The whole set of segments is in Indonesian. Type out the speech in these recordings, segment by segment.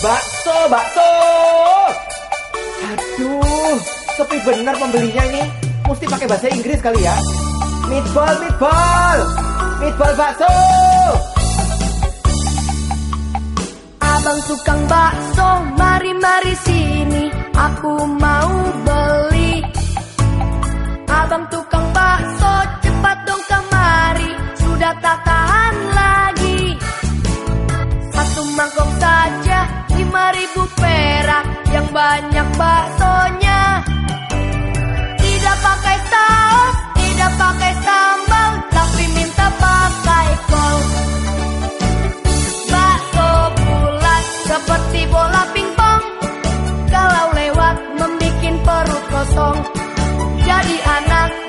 Bakso, bakso. Aduh, sepi bener pembelinya ini. Mesti pakai bahasa Inggris kali ya. Meatball, meatball. Meatball bakso. Abang tukang bakso, mari-mari sini. Aku mau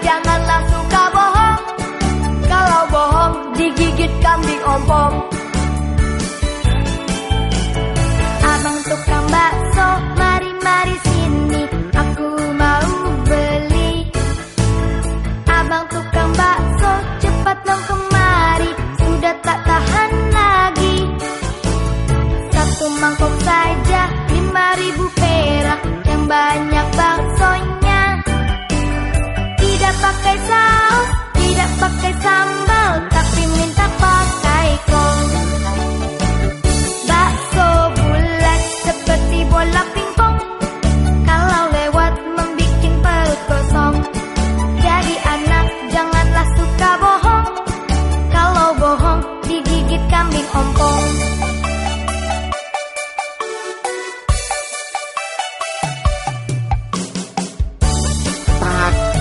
janganlah suka bohong. Kalau bohong digigit kambing ompong. Abang tukang bakso mari-mari sini. Aku mau beli. Abang tukang bakso cepat dong kemari. Sudah tak tahan lagi. Satu mangkok saja lima ribu perak. Yang banyak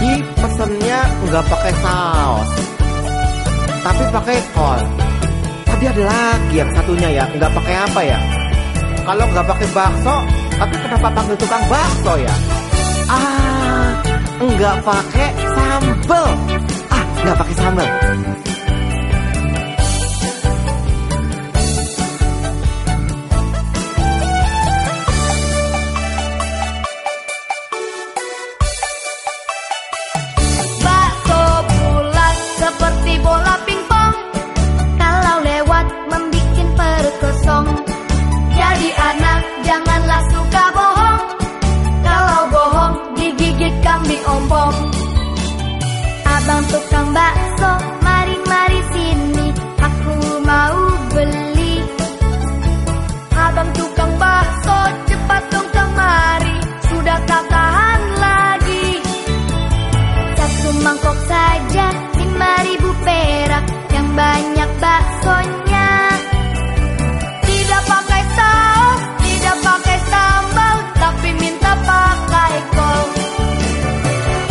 Tadi pesennya nggak pakai saus, tapi pakai kol. Tadi ada lagi yang satunya ya, nggak pakai apa ya? Kalau nggak pakai bakso, tapi kenapa panggil tukang bakso ya? Ah, nggak pakai sambel. Ah, nggak pakai sambel. Banyak baksonya Tidak pakai saus, tidak pakai sambal Tapi minta pakai kol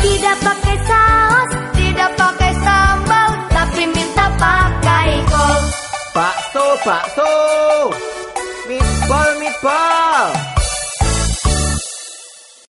Tidak pakai saus, tidak pakai sambal Tapi minta pakai kol Bakso, bakso. Meatball, meatball.